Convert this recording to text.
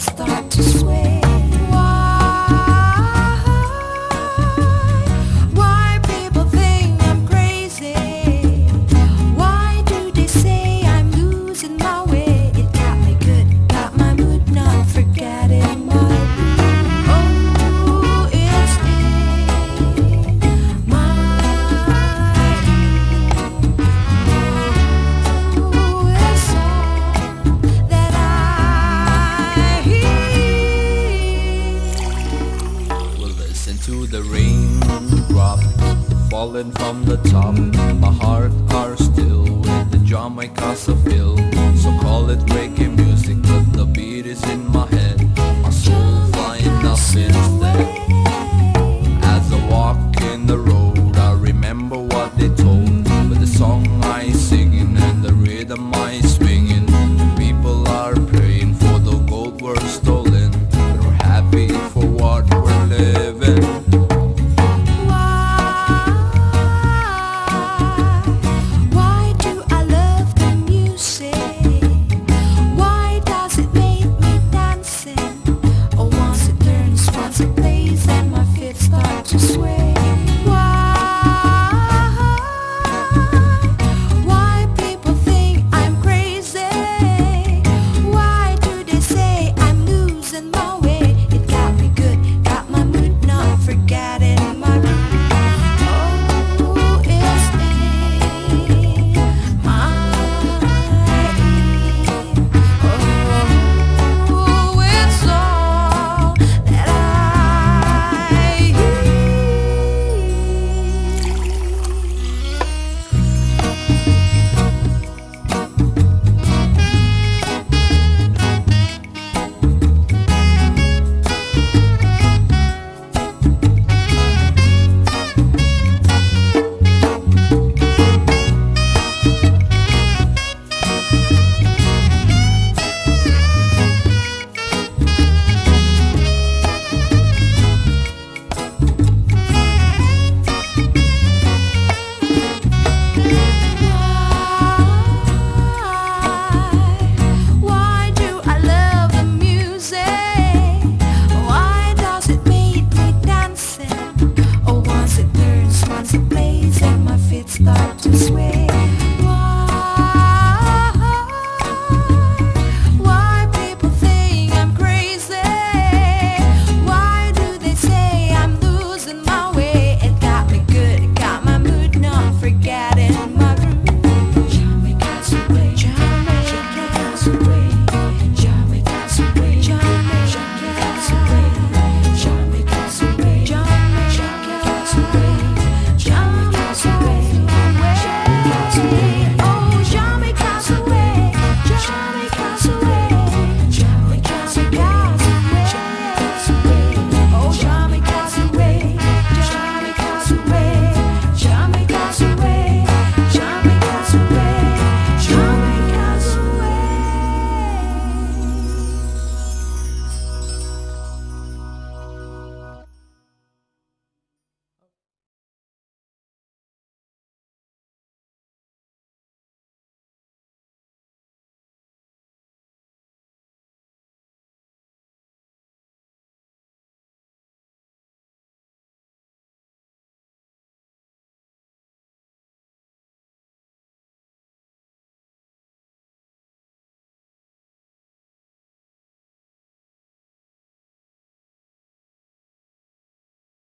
Start. to the raindrop falling from the top. My heart are still with the drum I cause a feel, so call it breaking.